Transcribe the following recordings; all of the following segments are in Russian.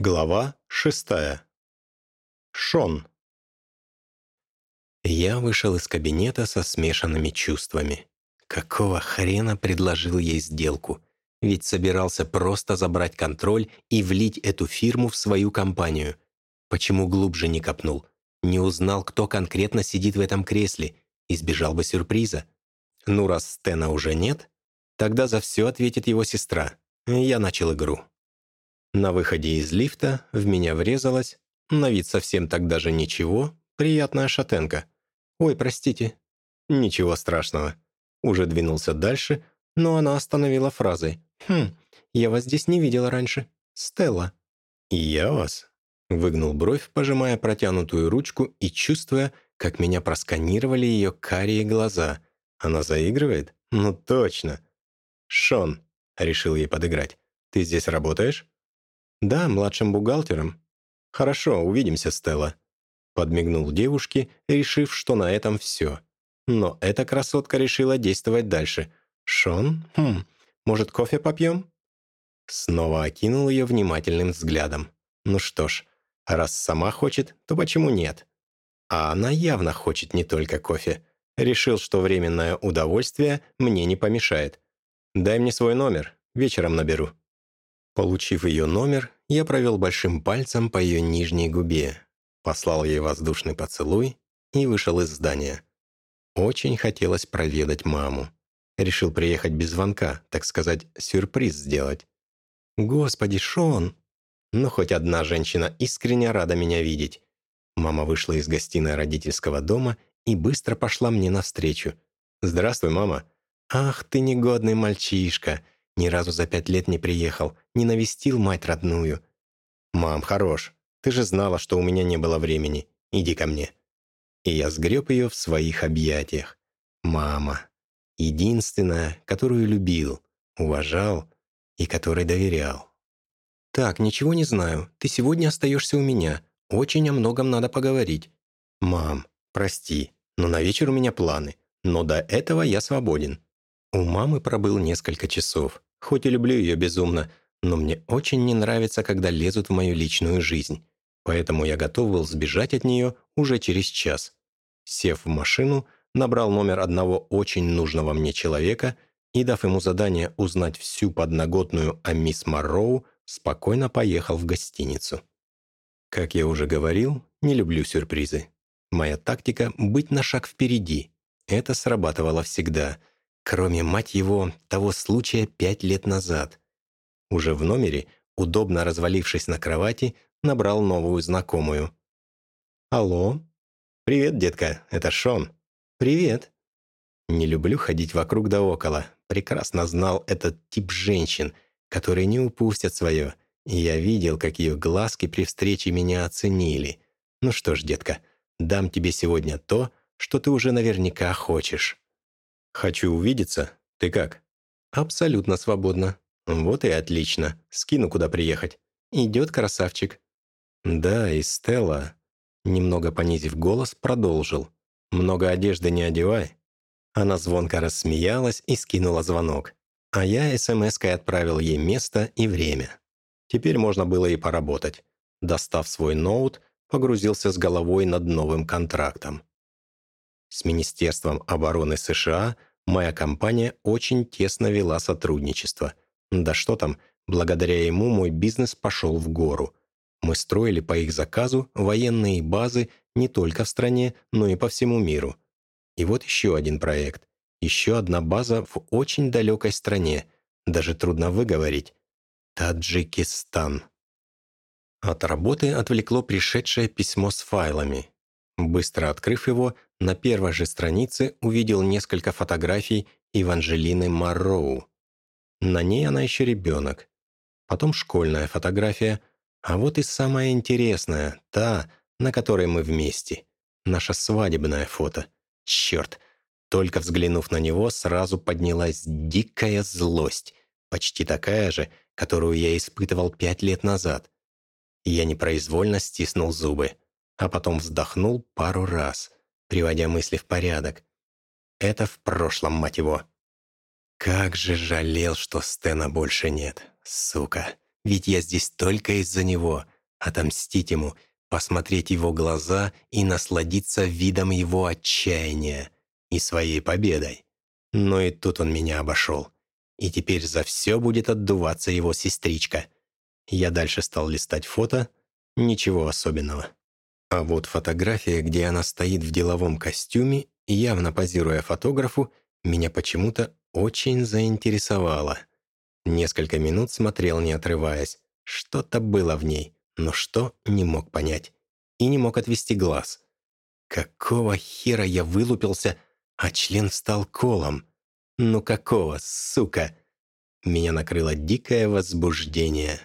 Глава шестая. Шон. Я вышел из кабинета со смешанными чувствами. Какого хрена предложил ей сделку? Ведь собирался просто забрать контроль и влить эту фирму в свою компанию. Почему глубже не копнул? Не узнал, кто конкретно сидит в этом кресле. Избежал бы сюрприза. Ну, раз Стена уже нет, тогда за все ответит его сестра. Я начал игру. На выходе из лифта в меня врезалась, на вид совсем так даже ничего, приятная шатенка. «Ой, простите». «Ничего страшного». Уже двинулся дальше, но она остановила фразой. «Хм, я вас здесь не видела раньше. Стелла». «И я вас?» Выгнул бровь, пожимая протянутую ручку и чувствуя, как меня просканировали ее карие глаза. Она заигрывает? Ну точно. «Шон», — решил ей подыграть, — «ты здесь работаешь?» «Да, младшим бухгалтером». «Хорошо, увидимся, Стелла», — подмигнул девушке, решив, что на этом все. Но эта красотка решила действовать дальше. «Шон? Хм, может, кофе попьем?» Снова окинул ее внимательным взглядом. «Ну что ж, раз сама хочет, то почему нет?» А она явно хочет не только кофе. Решил, что временное удовольствие мне не помешает. «Дай мне свой номер, вечером наберу». Получив ее номер, я провел большим пальцем по ее нижней губе, послал ей воздушный поцелуй и вышел из здания. Очень хотелось проведать маму. Решил приехать без звонка, так сказать, сюрприз сделать. «Господи, Шон!» Но хоть одна женщина искренне рада меня видеть. Мама вышла из гостиной родительского дома и быстро пошла мне навстречу. «Здравствуй, мама!» «Ах, ты негодный мальчишка!» Ни разу за пять лет не приехал, не навестил мать родную. «Мам, хорош, ты же знала, что у меня не было времени. Иди ко мне». И я сгреб ее в своих объятиях. Мама. Единственная, которую любил, уважал и которой доверял. «Так, ничего не знаю. Ты сегодня остаешься у меня. Очень о многом надо поговорить». «Мам, прости, но на вечер у меня планы. Но до этого я свободен». У мамы пробыл несколько часов. Хоть и люблю ее безумно, но мне очень не нравится, когда лезут в мою личную жизнь. Поэтому я готов был сбежать от нее уже через час. Сев в машину, набрал номер одного очень нужного мне человека и, дав ему задание узнать всю подноготную о мисс Марроу, спокойно поехал в гостиницу. Как я уже говорил, не люблю сюрпризы. Моя тактика — быть на шаг впереди. Это срабатывало всегда — Кроме, мать его, того случая пять лет назад. Уже в номере, удобно развалившись на кровати, набрал новую знакомую. «Алло?» «Привет, детка, это Шон». «Привет». Не люблю ходить вокруг да около. Прекрасно знал этот тип женщин, которые не упустят свое. И я видел, как ее глазки при встрече меня оценили. Ну что ж, детка, дам тебе сегодня то, что ты уже наверняка хочешь. «Хочу увидеться. Ты как?» «Абсолютно свободно». «Вот и отлично. Скину, куда приехать». «Идет красавчик». «Да, и Стелла...» Немного понизив голос, продолжил. «Много одежды не одевай». Она звонко рассмеялась и скинула звонок. А я смс-кой отправил ей место и время. Теперь можно было и поработать. Достав свой ноут, погрузился с головой над новым контрактом. С Министерством обороны США – моя компания очень тесно вела сотрудничество. Да что там, благодаря ему мой бизнес пошел в гору. Мы строили по их заказу военные базы не только в стране, но и по всему миру. И вот еще один проект. Еще одна база в очень далекой стране. Даже трудно выговорить. Таджикистан. От работы отвлекло пришедшее письмо с файлами. Быстро открыв его, на первой же странице увидел несколько фотографий Еванжелины Марроу. На ней она еще ребенок. Потом школьная фотография. А вот и самая интересная, та, на которой мы вместе. Наша свадебное фото. Черт! Только взглянув на него, сразу поднялась дикая злость, почти такая же, которую я испытывал пять лет назад. Я непроизвольно стиснул зубы а потом вздохнул пару раз, приводя мысли в порядок. Это в прошлом, мать его. Как же жалел, что Стена больше нет. Сука. ведь я здесь только из-за него. Отомстить ему, посмотреть его глаза и насладиться видом его отчаяния и своей победой. Но и тут он меня обошел. И теперь за все будет отдуваться его сестричка. Я дальше стал листать фото. Ничего особенного. А вот фотография, где она стоит в деловом костюме, явно позируя фотографу, меня почему-то очень заинтересовала. Несколько минут смотрел, не отрываясь. Что-то было в ней, но что — не мог понять. И не мог отвести глаз. Какого хера я вылупился, а член стал колом? Ну какого, сука? Меня накрыло дикое возбуждение.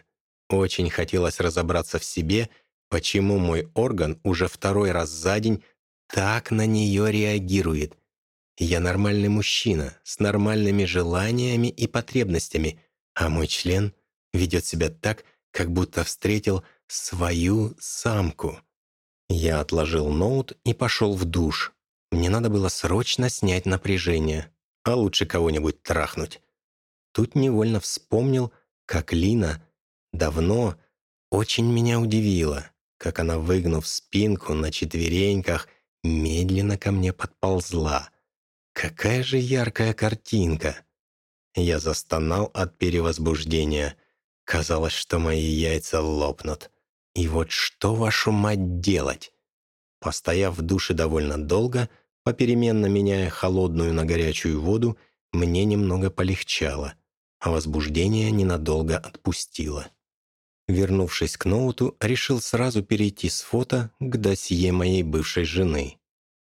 Очень хотелось разобраться в себе, почему мой орган уже второй раз за день так на нее реагирует. Я нормальный мужчина, с нормальными желаниями и потребностями, а мой член ведет себя так, как будто встретил свою самку. Я отложил ноут и пошел в душ. Мне надо было срочно снять напряжение, а лучше кого-нибудь трахнуть. Тут невольно вспомнил, как Лина давно очень меня удивила, как она, выгнув спинку на четвереньках, медленно ко мне подползла. Какая же яркая картинка! Я застонал от перевозбуждения. Казалось, что мои яйца лопнут. И вот что, вашу мать, делать? Постояв в душе довольно долго, попеременно меняя холодную на горячую воду, мне немного полегчало, а возбуждение ненадолго отпустило. Вернувшись к ноуту, решил сразу перейти с фото к досье моей бывшей жены.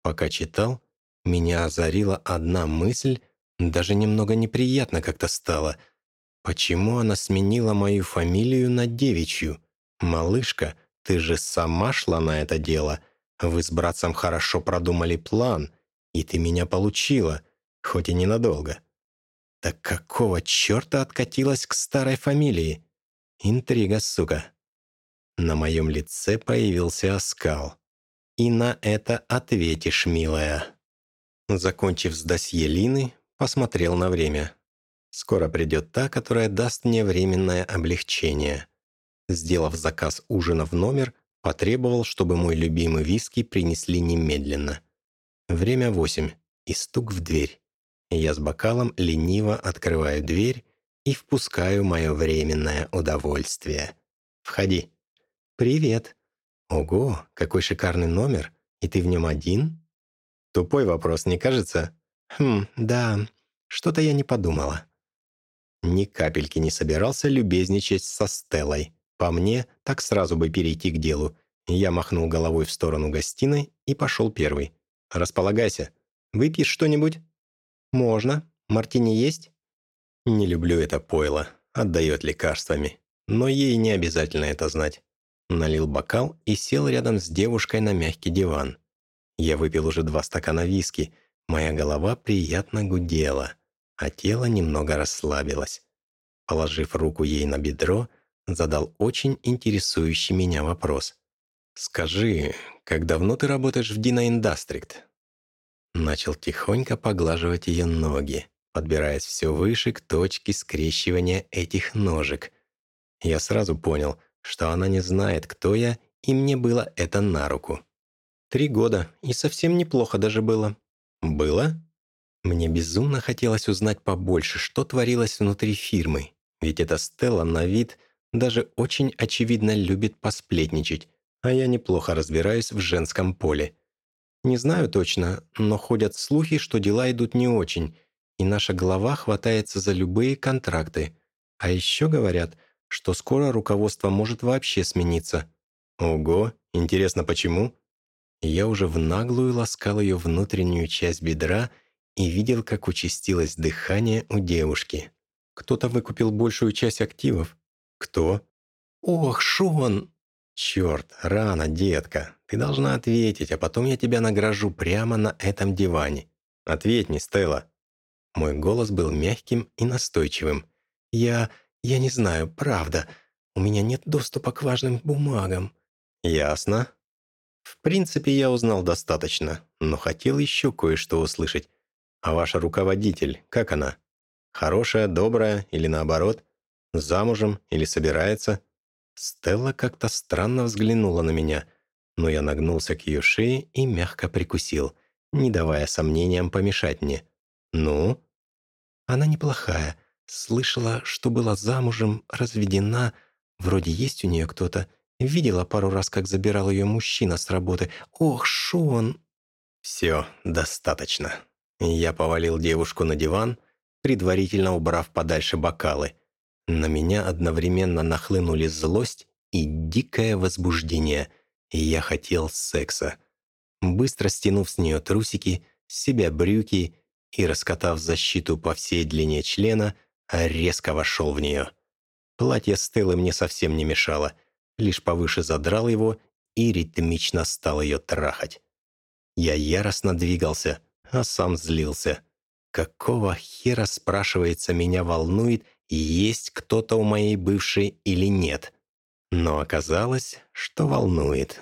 Пока читал, меня озарила одна мысль, даже немного неприятно как-то стало. Почему она сменила мою фамилию на девичью? «Малышка, ты же сама шла на это дело. Вы с братцем хорошо продумали план, и ты меня получила, хоть и ненадолго». «Так какого черта откатилась к старой фамилии?» Интрига, сука. На моем лице появился оскал. И на это ответишь, милая. Закончив с досье Лины, посмотрел на время. Скоро придет та, которая даст мне временное облегчение. Сделав заказ ужина в номер, потребовал, чтобы мой любимый виски принесли немедленно. Время восемь, и стук в дверь. Я с бокалом лениво открываю дверь и впускаю мое временное удовольствие. Входи. Привет. Ого, какой шикарный номер. И ты в нем один? Тупой вопрос, не кажется? Хм, да, что-то я не подумала. Ни капельки не собирался любезничать со Стеллой. По мне, так сразу бы перейти к делу. Я махнул головой в сторону гостиной и пошел первый. «Располагайся. Выпьешь что-нибудь?» «Можно. Мартини есть?» Не люблю это пойло, отдает лекарствами. Но ей не обязательно это знать. Налил бокал и сел рядом с девушкой на мягкий диван. Я выпил уже два стакана виски, моя голова приятно гудела, а тело немного расслабилось. Положив руку ей на бедро, задал очень интересующий меня вопрос. «Скажи, как давно ты работаешь в Дина Индастрикт?» Начал тихонько поглаживать ее ноги подбираясь все выше к точке скрещивания этих ножек. Я сразу понял, что она не знает, кто я, и мне было это на руку. Три года, и совсем неплохо даже было. Было? Мне безумно хотелось узнать побольше, что творилось внутри фирмы, ведь эта Стелла на вид даже очень очевидно любит посплетничать, а я неплохо разбираюсь в женском поле. Не знаю точно, но ходят слухи, что дела идут не очень, и наша голова хватается за любые контракты. А еще говорят, что скоро руководство может вообще смениться. Ого, интересно почему? Я уже в наглую ласкал ее внутреннюю часть бедра и видел, как участилось дыхание у девушки. Кто-то выкупил большую часть активов. Кто? Ох, Шон! Черт, рано, детка. Ты должна ответить, а потом я тебя награжу прямо на этом диване. Ответь, не Стелла. Мой голос был мягким и настойчивым. «Я... я не знаю, правда. У меня нет доступа к важным бумагам». «Ясно». В принципе, я узнал достаточно, но хотел еще кое-что услышать. «А ваша руководитель, как она? Хорошая, добрая или наоборот?» Замужем или собирается?» Стелла как-то странно взглянула на меня, но я нагнулся к ее шее и мягко прикусил, не давая сомнениям помешать мне. «Ну?» «Она неплохая. Слышала, что была замужем, разведена. Вроде есть у нее кто-то. Видела пару раз, как забирал ее мужчина с работы. Ох, Шон!» «Все, достаточно». Я повалил девушку на диван, предварительно убрав подальше бокалы. На меня одновременно нахлынули злость и дикое возбуждение, я хотел секса. Быстро стянув с нее трусики, с себя брюки и, раскатав защиту по всей длине члена, резко вошел в нее. Платье Стеллы мне совсем не мешало, лишь повыше задрал его и ритмично стал ее трахать. Я яростно двигался, а сам злился. Какого хера, спрашивается, меня волнует, есть кто-то у моей бывшей или нет? Но оказалось, что волнует.